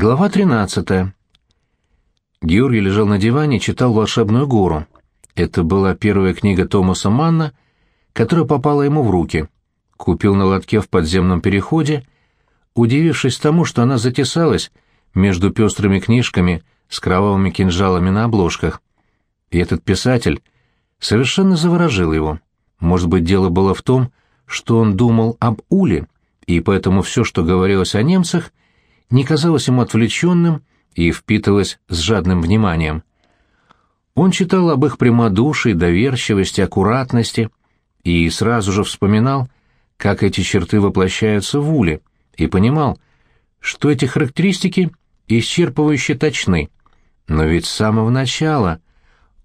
Глава 13. Георгий лежал на диване и читал «Волшебную гору». Это была первая книга Томаса Манна, которая попала ему в руки. Купил на лотке в подземном переходе, удивившись тому, что она затесалась между пестрыми книжками с кровавыми кинжалами на обложках. И этот писатель совершенно заворожил его. Может быть, дело было в том, что он думал об Уле, и поэтому все, что говорилось о немцах — не казалось ему отвлеченным и впитывалось с жадным вниманием. Он читал об их прямодушии, доверчивости, аккуратности и сразу же вспоминал, как эти черты воплощаются в Уле, и понимал, что эти характеристики исчерпывающе точны. Но ведь с самого начала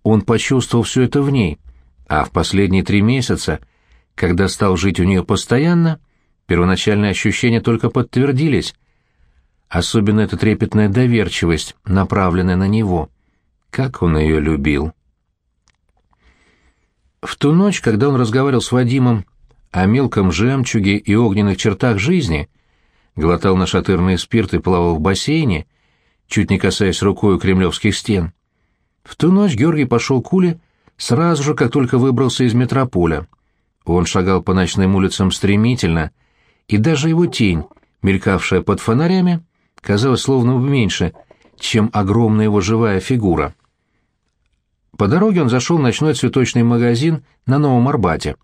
он почувствовал все это в ней, а в последние три месяца, когда стал жить у нее постоянно, первоначальные ощущения только подтвердились, Особенно эта трепетная доверчивость, направленная на него. Как он ее любил. В ту ночь, когда он разговаривал с Вадимом о мелком жемчуге и огненных чертах жизни, глотал нашатырный спирт и плавал в бассейне, чуть не касаясь рукой кремлевских стен. В ту ночь Георгий пошел к Уле сразу же, как только выбрался из метрополя. Он шагал по ночным улицам стремительно, и даже его тень, мелькавшая под фонарями, казалось словно меньше, чем огромная его живая фигура. По дороге он зашел в ночной цветочный магазин на Новом Арбате.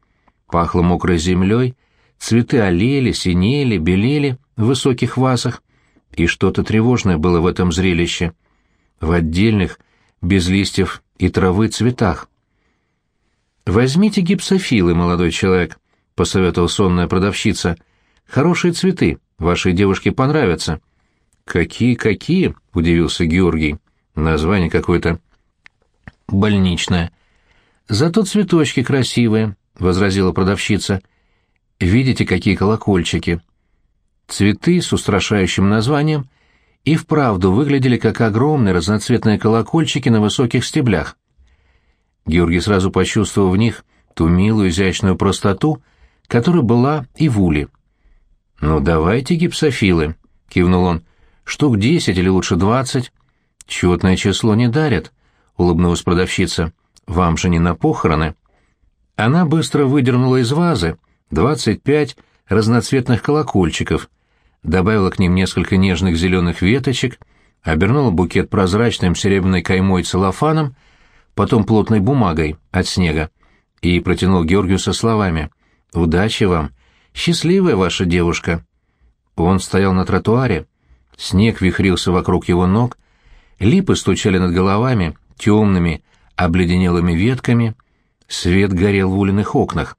Пахло мокрой землей, цветы олели, синели, белели в высоких вазах, и что-то тревожное было в этом зрелище. В отдельных, без листьев и травы цветах. «Возьмите гипсофилы, молодой человек», — посоветовала сонная продавщица. «Хорошие цветы, вашей девушке понравятся». «Какие-какие?» — удивился Георгий. «Название какое-то...» «Больничное». «Зато цветочки красивые», — возразила продавщица. «Видите, какие колокольчики?» Цветы с устрашающим названием и вправду выглядели как огромные разноцветные колокольчики на высоких стеблях. Георгий сразу почувствовал в них ту милую изящную простоту, которая была и в уле. «Ну, давайте гипсофилы», — кивнул он. Штук десять или лучше двадцать. Четное число не дарят, — улыбнулась продавщица. Вам же не на похороны. Она быстро выдернула из вазы двадцать пять разноцветных колокольчиков, добавила к ним несколько нежных зеленых веточек, обернула букет прозрачным серебряной каймой целлофаном, потом плотной бумагой от снега, и протянул Георгию со словами «Удачи вам! Счастливая ваша девушка!» Он стоял на тротуаре, Снег вихрился вокруг его ног, липы стучали над головами темными, обледенелыми ветками, свет горел в улиных окнах.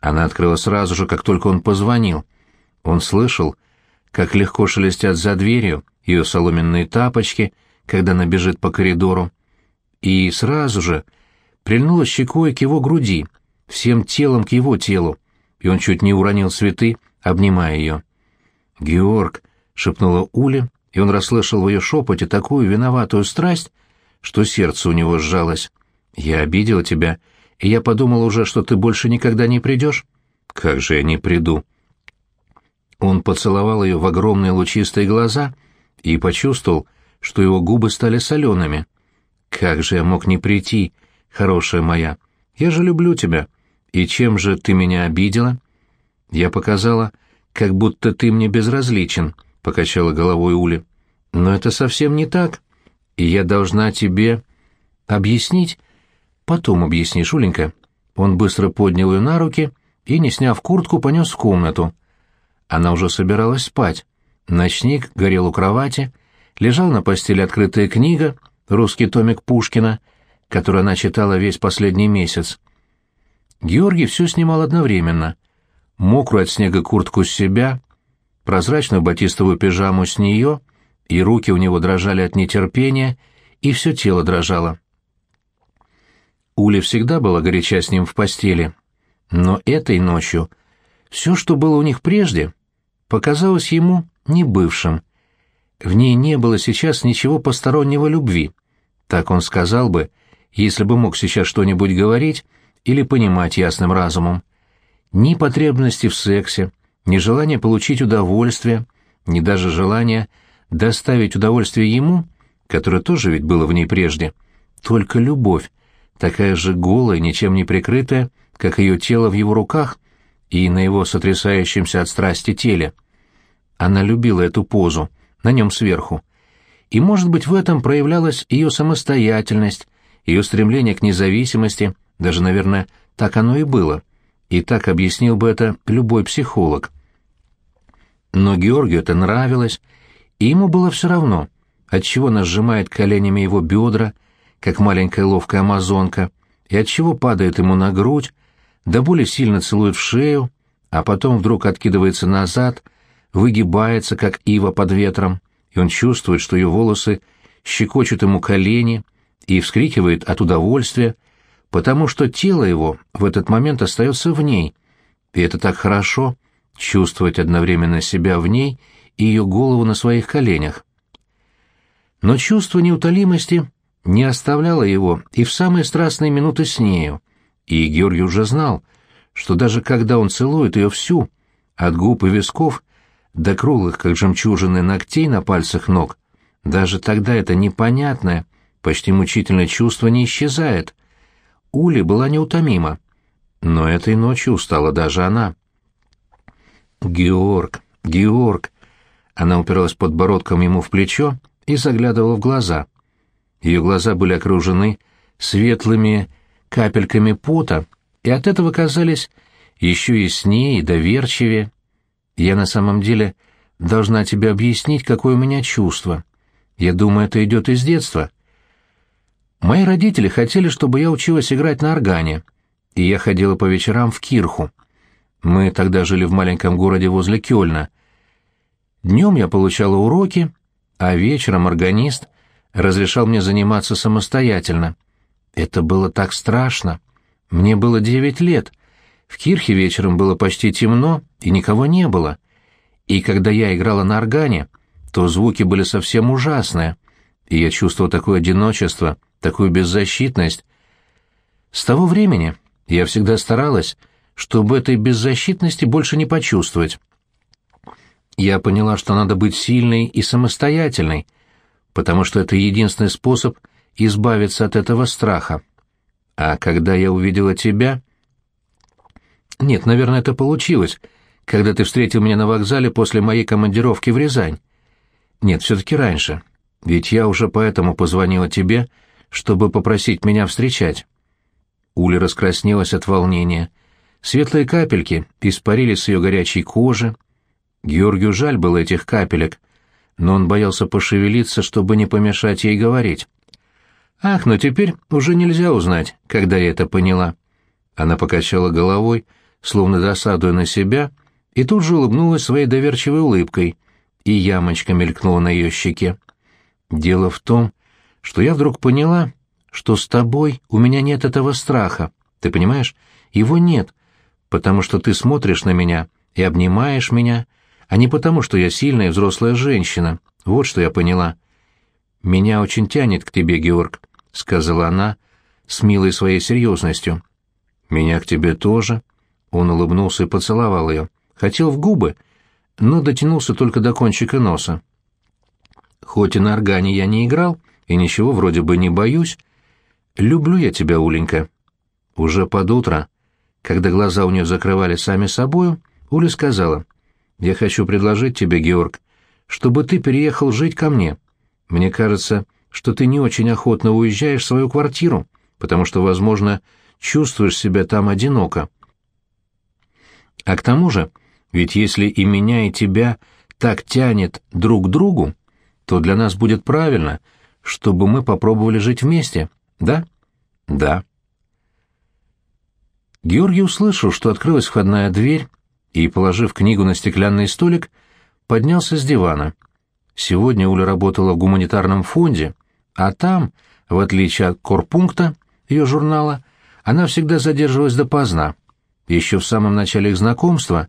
Она открыла сразу же, как только он позвонил. Он слышал, как легко шелестят за дверью ее соломенные тапочки, когда она бежит по коридору, и сразу же прильнула щекой к его груди, всем телом к его телу, и он чуть не уронил цветы, обнимая ее. «Георг», шепнула Уля, и он расслышал в ее шепоте такую виноватую страсть, что сердце у него сжалось. «Я обидела тебя, и я подумал уже, что ты больше никогда не придешь». «Как же я не приду?» Он поцеловал ее в огромные лучистые глаза и почувствовал, что его губы стали солеными. «Как же я мог не прийти, хорошая моя? Я же люблю тебя. И чем же ты меня обидела?» Я показала, как будто ты мне безразличен, — покачала головой Ули. «Но это совсем не так. И я должна тебе объяснить. Потом объяснишь, Уленька». Он быстро поднял ее на руки и, не сняв куртку, понес в комнату. Она уже собиралась спать. Ночник горел у кровати, лежал на постели открытая книга, русский томик Пушкина, который она читала весь последний месяц. Георгий все снимал одновременно. Мокрую от снега куртку с себя, прозрачную батистовую пижаму с нее, и руки у него дрожали от нетерпения, и все тело дрожало. Уля всегда была горяча с ним в постели, но этой ночью все, что было у них прежде, показалось ему небывшим. В ней не было сейчас ничего постороннего любви, так он сказал бы, если бы мог сейчас что-нибудь говорить или понимать ясным разумом. Ни потребности в сексе, ни желание получить удовольствие, ни даже желание доставить удовольствие ему, которое тоже ведь было в ней прежде, только любовь, такая же голая, ничем не прикрытая, как ее тело в его руках и на его сотрясающемся от страсти теле. Она любила эту позу, на нем сверху. И, может быть, в этом проявлялась ее самостоятельность, ее стремление к независимости, даже, наверное, так оно и было. И так объяснил бы это любой психолог. Но Георгию это нравилось, и ему было все равно, отчего она сжимает коленями его бедра, как маленькая ловкая амазонка, и отчего падает ему на грудь, да более сильно целует в шею, а потом вдруг откидывается назад, выгибается, как ива под ветром, и он чувствует, что ее волосы щекочут ему колени, и вскрикивает от удовольствия, потому что тело его в этот момент остается в ней, и это так хорошо — чувствовать одновременно себя в ней и ее голову на своих коленях. Но чувство неутолимости не оставляло его и в самые страстные минуты с нею, и Георгий уже знал, что даже когда он целует ее всю, от губ и висков до круглых, как жемчужины, ногтей на пальцах ног, даже тогда это непонятное, почти мучительное чувство не исчезает. Ули была неутомима, но этой ночью устала даже она. «Георг, Георг!» Она упиралась подбородком ему в плечо и заглядывала в глаза. Ее глаза были окружены светлыми капельками пота, и от этого казались еще яснее и доверчивее. Я на самом деле должна тебе объяснить, какое у меня чувство. Я думаю, это идет из детства. Мои родители хотели, чтобы я училась играть на органе, и я ходила по вечерам в Кирху. Мы тогда жили в маленьком городе возле Кёльна. Днем я получала уроки, а вечером органист разрешал мне заниматься самостоятельно. Это было так страшно. Мне было девять лет. В Кирхе вечером было почти темно, и никого не было. И когда я играла на органе, то звуки были совсем ужасные, и я чувствовал такое одиночество, такую беззащитность. С того времени я всегда старалась, чтобы этой беззащитности больше не почувствовать. Я поняла, что надо быть сильной и самостоятельной, потому что это единственный способ избавиться от этого страха. А когда я увидела тебя... Нет, наверное, это получилось, когда ты встретил меня на вокзале после моей командировки в Рязань. Нет, все-таки раньше. Ведь я уже поэтому позвонила тебе, чтобы попросить меня встречать. Уля раскраснелась от волнения. Светлые капельки испарились с ее горячей кожи. Георгию жаль было этих капелек, но он боялся пошевелиться, чтобы не помешать ей говорить. «Ах, но теперь уже нельзя узнать, когда я это поняла». Она покачала головой, словно досадуя на себя, и тут же улыбнулась своей доверчивой улыбкой, и ямочка мелькнула на ее щеке. «Дело в том, что я вдруг поняла, что с тобой у меня нет этого страха, ты понимаешь? Его нет, потому что ты смотришь на меня и обнимаешь меня, а не потому, что я сильная взрослая женщина. Вот что я поняла. Меня очень тянет к тебе, Георг. — сказала она с милой своей серьезностью. «Меня к тебе тоже». Он улыбнулся и поцеловал ее. Хотел в губы, но дотянулся только до кончика носа. «Хоть и на органе я не играл, и ничего вроде бы не боюсь, люблю я тебя, Уленька». Уже под утро, когда глаза у нее закрывали сами собою, Уля сказала, «Я хочу предложить тебе, Георг, чтобы ты переехал жить ко мне. Мне кажется, что ты не очень охотно уезжаешь в свою квартиру, потому что, возможно, чувствуешь себя там одиноко. А к тому же, ведь если и меня, и тебя так тянет друг к другу, то для нас будет правильно, чтобы мы попробовали жить вместе, да? Да. Георгий услышал, что открылась входная дверь, и, положив книгу на стеклянный столик, поднялся с дивана. Сегодня Уля работала в гуманитарном фонде, а там, в отличие от корпункта ее журнала, она всегда задерживалась допоздна. Еще в самом начале их знакомства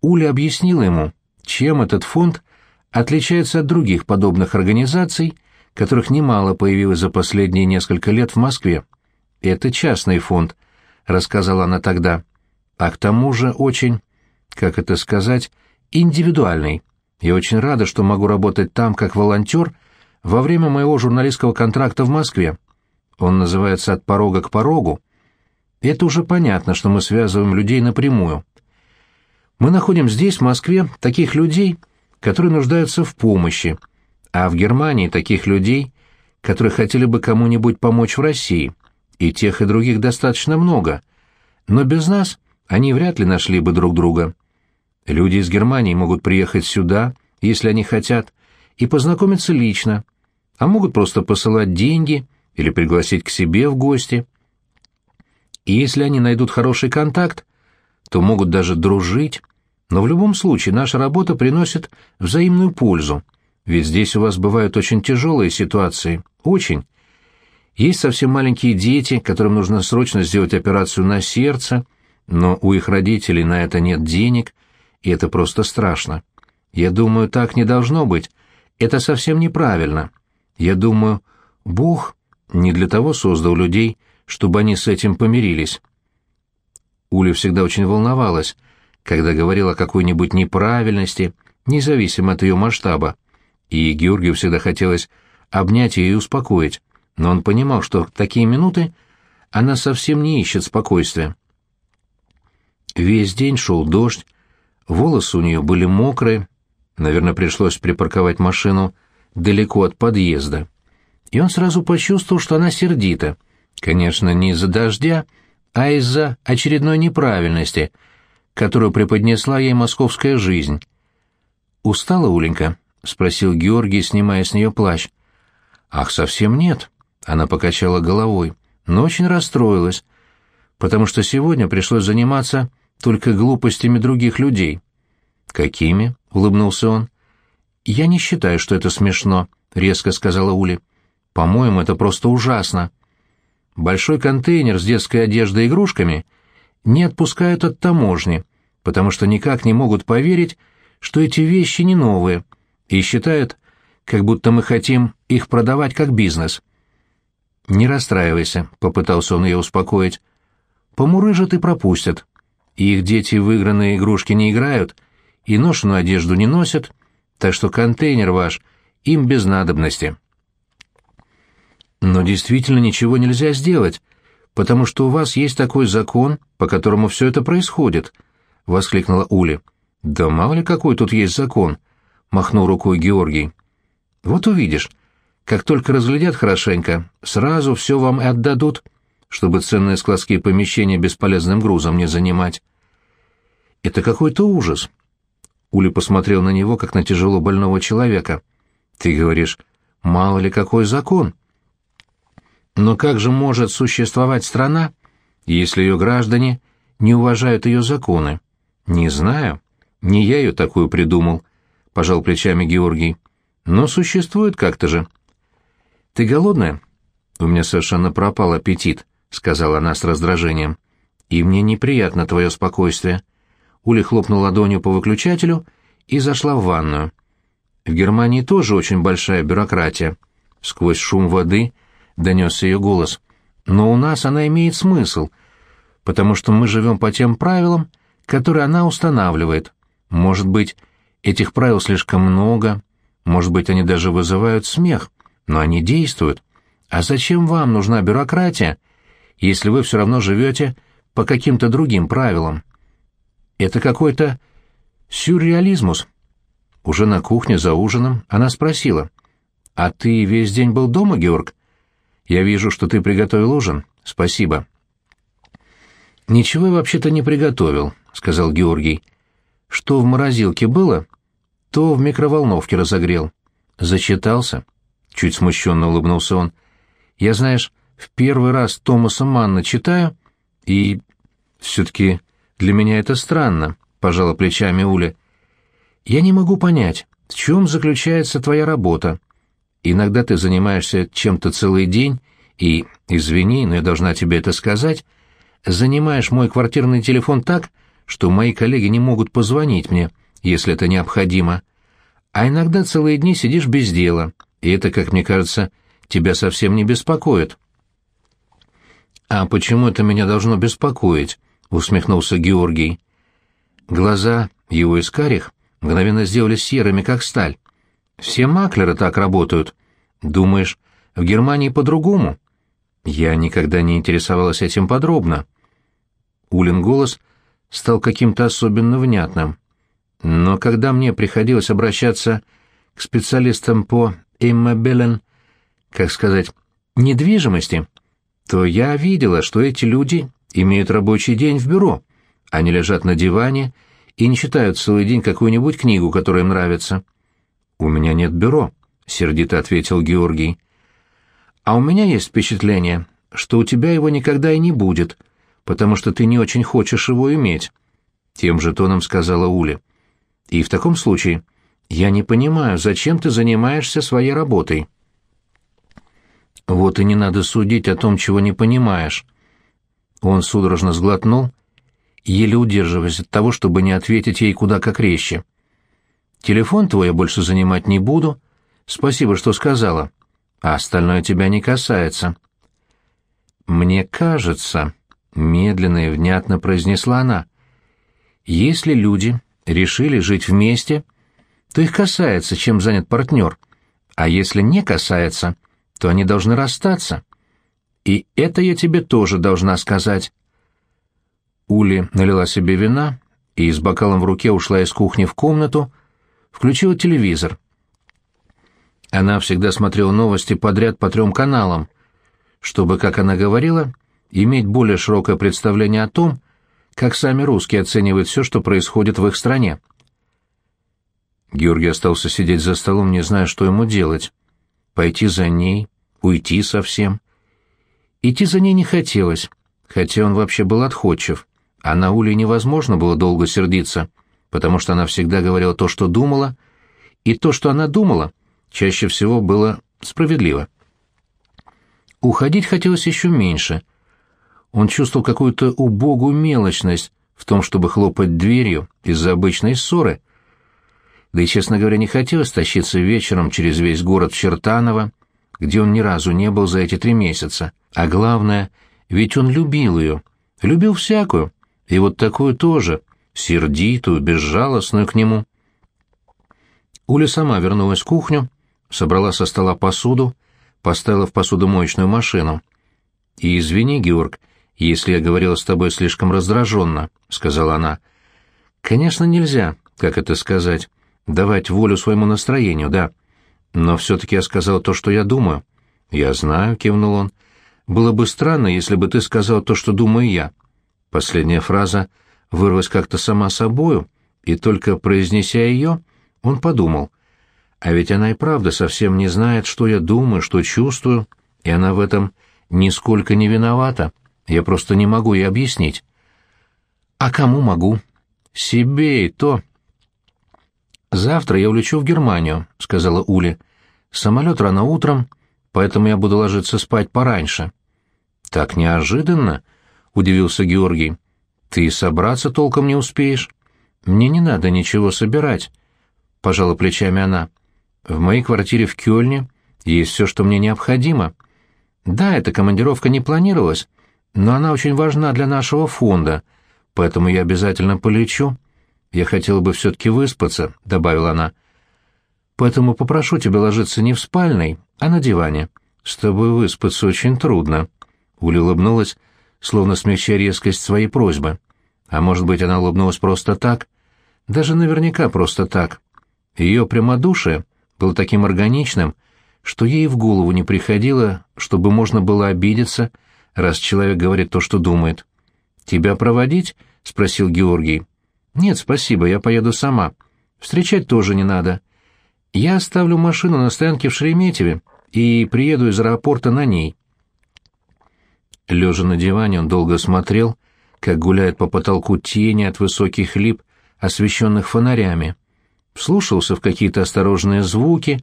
Уля объяснила ему, чем этот фонд отличается от других подобных организаций, которых немало появилось за последние несколько лет в Москве. «Это частный фонд», — рассказала она тогда, — «а к тому же очень, как это сказать, индивидуальный. Я очень рада, что могу работать там как волонтер во время моего журналистского контракта в Москве. Он называется «От порога к порогу». Это уже понятно, что мы связываем людей напрямую. Мы находим здесь, в Москве, таких людей, которые нуждаются в помощи, а в Германии таких людей, которые хотели бы кому-нибудь помочь в России, и тех и других достаточно много. Но без нас они вряд ли нашли бы друг друга. Люди из Германии могут приехать сюда, если они хотят, и познакомиться лично, а могут просто посылать деньги или пригласить к себе в гости. И если они найдут хороший контакт, то могут даже дружить, но в любом случае наша работа приносит взаимную пользу, ведь здесь у вас бывают очень тяжелые ситуации, очень. Есть совсем маленькие дети, которым нужно срочно сделать операцию на сердце, но у их родителей на это нет денег, и это просто страшно. Я думаю, так не должно быть. Это совсем неправильно. Я думаю, Бог не для того создал людей, чтобы они с этим помирились. Уля всегда очень волновалась, когда говорила о какой-нибудь неправильности, независимо от ее масштаба, и Георгию всегда хотелось обнять ее и успокоить, но он понимал, что в такие минуты она совсем не ищет спокойствия. Весь день шел дождь, волосы у нее были мокрые, наверное, пришлось припарковать машину далеко от подъезда. И он сразу почувствовал, что она сердита. Конечно, не из-за дождя, а из-за очередной неправильности, которую преподнесла ей московская жизнь. «Устала, Уленька?» — спросил Георгий, снимая с нее плащ. «Ах, совсем нет», — она покачала головой, но очень расстроилась, потому что сегодня пришлось заниматься только глупостями других людей. «Какими?» — улыбнулся он. «Я не считаю, что это смешно», — резко сказала Ули. «По-моему, это просто ужасно. Большой контейнер с детской одеждой и игрушками не отпускают от таможни, потому что никак не могут поверить, что эти вещи не новые, и считают, как будто мы хотим их продавать как бизнес». «Не расстраивайся», — попытался он ее успокоить. «Помурыжат и пропустят. Их дети в выигранные игрушки не играют и ношеную одежду не носят, так что контейнер ваш им без надобности. Но действительно ничего нельзя сделать, потому что у вас есть такой закон, по которому все это происходит, — воскликнула Ули. Да мало ли какой тут есть закон, — махнул рукой Георгий. Вот увидишь, как только разглядят хорошенько, сразу все вам и отдадут, чтобы ценные складские помещения бесполезным грузом не занимать. Это какой-то ужас. Уля посмотрел на него, как на тяжело больного человека. Ты говоришь, мало ли какой закон. Но как же может существовать страна, если ее граждане не уважают ее законы? Не знаю. Не я ее такую придумал, — пожал плечами Георгий. Но существует как-то же. Ты голодная? У меня совершенно пропал аппетит. — сказала она с раздражением. «И мне неприятно твое спокойствие». Уля хлопнула ладонью по выключателю и зашла в ванную. В Германии тоже очень большая бюрократия. Сквозь шум воды донесся ее голос. «Но у нас она имеет смысл, потому что мы живем по тем правилам, которые она устанавливает. Может быть, этих правил слишком много, может быть, они даже вызывают смех, но они действуют. А зачем вам нужна бюрократия?» если вы все равно живете по каким-то другим правилам. Это какой-то сюрреализмус. Уже на кухне за ужином она спросила. «А ты весь день был дома, Георг? Я вижу, что ты приготовил ужин. Спасибо». «Ничего вообще-то не приготовил», — сказал Георгий. «Что в морозилке было, то в микроволновке разогрел». «Зачитался?» — чуть смущенно улыбнулся он. «Я, знаешь, в первый раз Томаса Манна читаю, и все-таки для меня это странно, — пожала плечами Уля. Я не могу понять, в чем заключается твоя работа. Иногда ты занимаешься чем-то целый день, и, извини, но я должна тебе это сказать, занимаешь мой квартирный телефон так, что мои коллеги не могут позвонить мне, если это необходимо. А иногда целые дни сидишь без дела, и это, как мне кажется, тебя совсем не беспокоит. «А почему это меня должно беспокоить?» — усмехнулся Георгий. Глаза его из карих мгновенно сделались серыми, как сталь. Все маклеры так работают. Думаешь, в Германии по-другому? Я никогда не интересовалась этим подробно. Улин голос стал каким-то особенно внятным. Но когда мне приходилось обращаться к специалистам по иммобилен, как сказать, недвижимости, то я видела, что эти люди имеют рабочий день в бюро. Они лежат на диване и не читают целый день какую-нибудь книгу, которая им нравится. «У меня нет бюро», — сердито ответил Георгий. «А у меня есть впечатление, что у тебя его никогда и не будет, потому что ты не очень хочешь его иметь», — тем же тоном сказала Уля. «И в таком случае я не понимаю, зачем ты занимаешься своей работой?» «Вот и не надо судить о том, чего не понимаешь». Он судорожно сглотнул, еле удерживаясь от того, чтобы не ответить ей куда как резче. «Телефон твой я больше занимать не буду. Спасибо, что сказала. А остальное тебя не касается». «Мне кажется», — медленно и внятно произнесла она, — «если люди решили жить вместе, то их касается, чем занят партнер, а если не касается, то они должны расстаться. И это я тебе тоже должна сказать». Ули налила себе вина и с бокалом в руке ушла из кухни в комнату, включила телевизор. Она всегда смотрела новости подряд по трем каналам, чтобы, как она говорила, иметь более широкое представление о том, как сами русские оценивают все, что происходит в их стране. Георгий остался сидеть за столом, не зная, что ему делать. Пойти за ней, уйти совсем. Идти за ней не хотелось, хотя он вообще был отходчив, а на Уле невозможно было долго сердиться, потому что она всегда говорила то, что думала, и то, что она думала, чаще всего было справедливо. Уходить хотелось еще меньше. Он чувствовал какую-то убогую мелочность в том, чтобы хлопать дверью из-за обычной ссоры. Да и, честно говоря, не хотелось тащиться вечером через весь город Чертаново, где он ни разу не был за эти три месяца. А главное, ведь он любил ее, любил всякую, и вот такую тоже, сердитую, безжалостную к нему. Уля сама вернулась в кухню, собрала со стола посуду, поставила в посудомоечную машину. «И извини, Георг, если я говорила с тобой слишком раздраженно», — сказала она. «Конечно, нельзя, как это сказать, давать волю своему настроению, да. Но все-таки я сказал то, что я думаю». «Я знаю», — кивнул он. «Было бы странно, если бы ты сказал то, что думаю я». Последняя фраза вырвалась как-то сама собою, и только произнеся ее, он подумал — а ведь она и правда совсем не знает, что я думаю, что чувствую, и она в этом нисколько не виновата. Я просто не могу ей объяснить. А кому могу? Себе и то. Завтра я улечу в Германию, сказала Уля. Самолет рано утром, поэтому я буду ложиться спать пораньше. Так неожиданно, удивился Георгий. Ты собраться толком не успеешь. Мне не надо ничего собирать, пожала плечами она. В моей квартире в Кёльне есть все, что мне необходимо. Да, эта командировка не планировалась, но она очень важна для нашего фонда, поэтому я обязательно полечу. Я хотела бы все-таки выспаться», — добавила она. «Поэтому попрошу тебя ложиться не в спальной, а на диване. С тобой выспаться очень трудно». Уля улыбнулась, словно смягчая резкость своей просьбы. А может быть, она улыбнулась просто так? Даже наверняка просто так. Ее прямодушие был таким органичным, что ей в голову не приходило, чтобы можно было обидеться, раз человек говорит то, что думает. «Тебя проводить?» — спросил Георгий. «Нет, спасибо, я поеду сама. Встречать тоже не надо. Я оставлю машину на стоянке в Шереметьеве и приеду из аэропорта на ней». Лежа на диване, он долго смотрел, как гуляет по потолку тени от высоких лип, освещенных фонарями вслушался в какие-то осторожные звуки,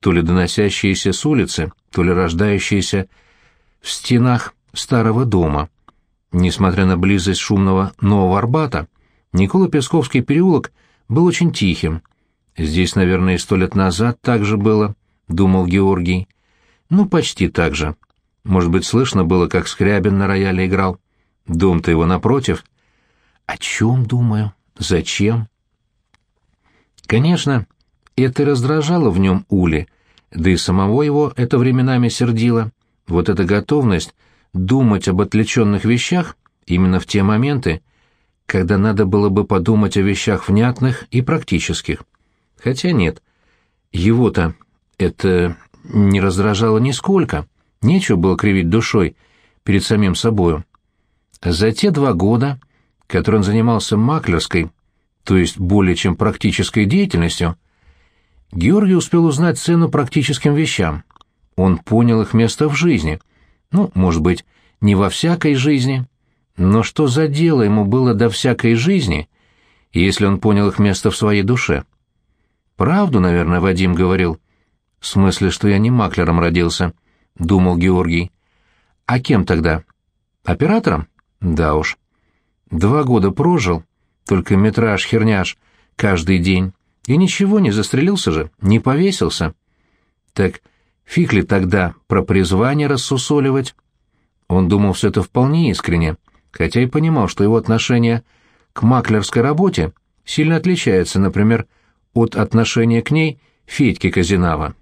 то ли доносящиеся с улицы, то ли рождающиеся в стенах старого дома. Несмотря на близость шумного Нового Арбата, Никола Песковский переулок был очень тихим. Здесь, наверное, и сто лет назад так же было, — думал Георгий. Ну, почти так же. Может быть, слышно было, как Скрябин на рояле играл. Дом-то его напротив. О чем думаю? Зачем? Конечно, это раздражало в нем Ули, да и самого его это временами сердило. Вот эта готовность думать об отвлеченных вещах именно в те моменты, когда надо было бы подумать о вещах внятных и практических. Хотя нет, его-то это не раздражало нисколько, нечего было кривить душой перед самим собою. За те два года, которые он занимался маклерской, то есть более чем практической деятельностью, Георгий успел узнать цену практическим вещам. Он понял их место в жизни. Ну, может быть, не во всякой жизни, но что за дело ему было до всякой жизни, если он понял их место в своей душе? Правду, наверное, Вадим говорил. В смысле, что я не маклером родился, думал Георгий. А кем тогда? Оператором? Да уж. Два года прожил, только метраж-херняж каждый день. И ничего, не застрелился же, не повесился. Так фиг ли тогда про призвание рассусоливать? Он думал все это вполне искренне хотя и понимал, что его отношение к маклерской работе сильно отличается, например, от отношения к ней Федьки Казинава.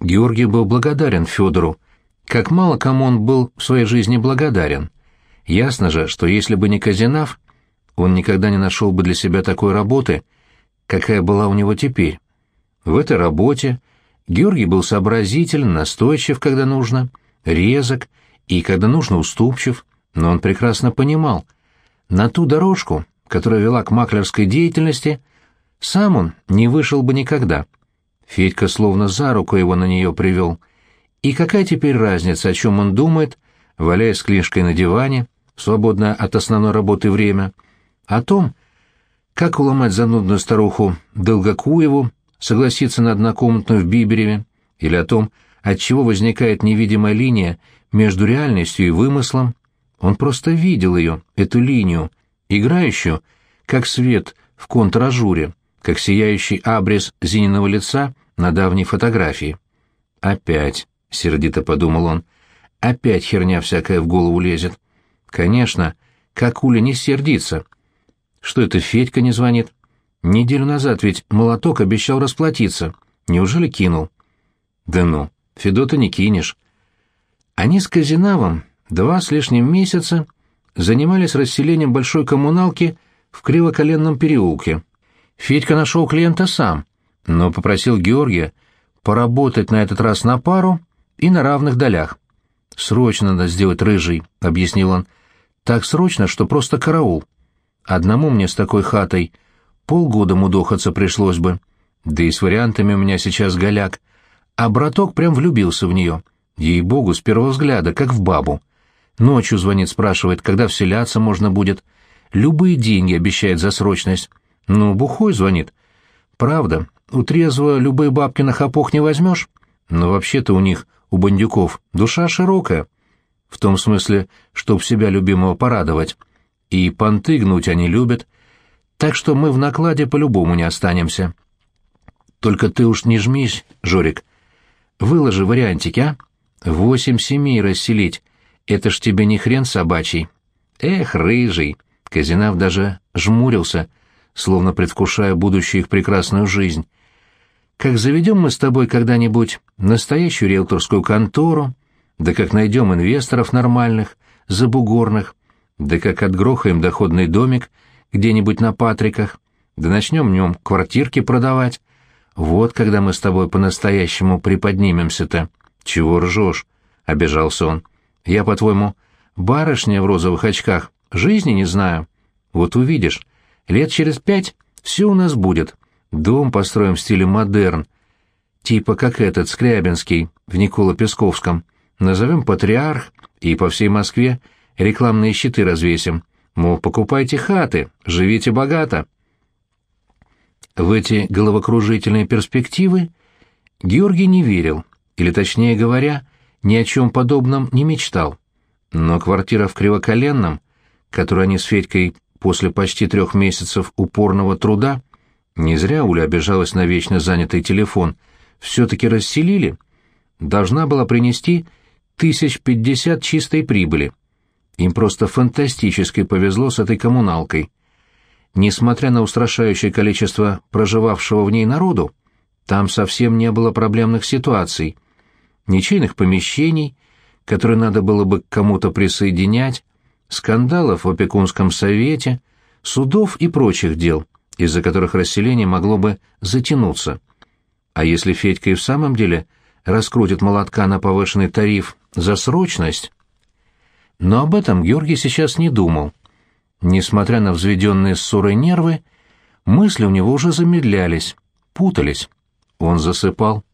Георгий был благодарен Федору, как мало кому он был в своей жизни благодарен. Ясно же, что если бы не Казинав, он никогда не нашел бы для себя такой работы, какая была у него теперь. В этой работе Георгий был сообразителен, настойчив, когда нужно, резок и, когда нужно, уступчив, но он прекрасно понимал, на ту дорожку, которая вела к маклерской деятельности, сам он не вышел бы никогда. Федька словно за руку его на нее привел. И какая теперь разница, о чем он думает, валяясь с книжкой на диване, свободное от основной работы время, о том, как уломать занудную старуху Долгокуеву, согласиться на однокомнатную в Бибереве, или о том, от чего возникает невидимая линия между реальностью и вымыслом, он просто видел ее, эту линию, играющую, как свет в контражуре, как сияющий абрис Зининого лица на давней фотографии. «Опять», — сердито подумал он, — «опять херня всякая в голову лезет. Конечно, как Уля не сердится. Что это Федька не звонит? Неделю назад ведь молоток обещал расплатиться. Неужели кинул?» «Да ну, Федота не кинешь». Они с Казинавом два с лишним месяца занимались расселением большой коммуналки в Кривоколенном переулке. Федька нашел клиента сам, но попросил Георгия поработать на этот раз на пару и на равных долях. «Срочно надо сделать рыжий», — объяснил он. «Так срочно, что просто караул. Одному мне с такой хатой полгода мудохаться пришлось бы. Да и с вариантами у меня сейчас голяк. А браток прям влюбился в нее. Ей-богу, с первого взгляда, как в бабу. Ночью звонит, спрашивает, когда вселяться можно будет. Любые деньги обещает за срочность. Ну, бухой звонит. Правда, у трезвого любые бабки на хапох не возьмешь. Но вообще-то у них, у бандюков, душа широкая. В том смысле, чтоб себя любимого порадовать. И понты гнуть они любят. Так что мы в накладе по-любому не останемся. Только ты уж не жмись, Жорик. Выложи вариантики, а? Восемь семей расселить — это ж тебе не хрен собачий. Эх, рыжий. Казинав даже жмурился, словно предвкушая будущую их прекрасную жизнь. Как заведем мы с тобой когда-нибудь настоящую риэлторскую контору, да как найдем инвесторов нормальных, забугорных, да как отгрохаем доходный домик где-нибудь на Патриках, да начнем в нем квартирки продавать. Вот когда мы с тобой по-настоящему приподнимемся-то. Чего ржешь? — обижался он. Я, по-твоему, барышня в розовых очках, жизни не знаю. Вот увидишь, лет через пять все у нас будет. Дом построим в стиле модерн, типа как этот, Скрябинский, в Николо-Песковском. Назовем «Патриарх» и по всей Москве рекламные щиты развесим. Мол, покупайте хаты, живите богато. В эти головокружительные перспективы Георгий не верил, или, точнее говоря, ни о чем подобном не мечтал. Но квартира в Кривоколенном, которую они с Федькой после почти трех месяцев упорного труда, не зря Уля обижалась на вечно занятый телефон, все-таки расселили, должна была принести тысяч пятьдесят чистой прибыли. Им просто фантастически повезло с этой коммуналкой. Несмотря на устрашающее количество проживавшего в ней народу, там совсем не было проблемных ситуаций, ничейных помещений, которые надо было бы к кому-то присоединять, скандалов в опекунском совете, судов и прочих дел, из-за которых расселение могло бы затянуться. А если Федька и в самом деле раскрутит молотка на повышенный тариф за срочность? Но об этом Георгий сейчас не думал. Несмотря на взведенные ссоры нервы, мысли у него уже замедлялись, путались. Он засыпал.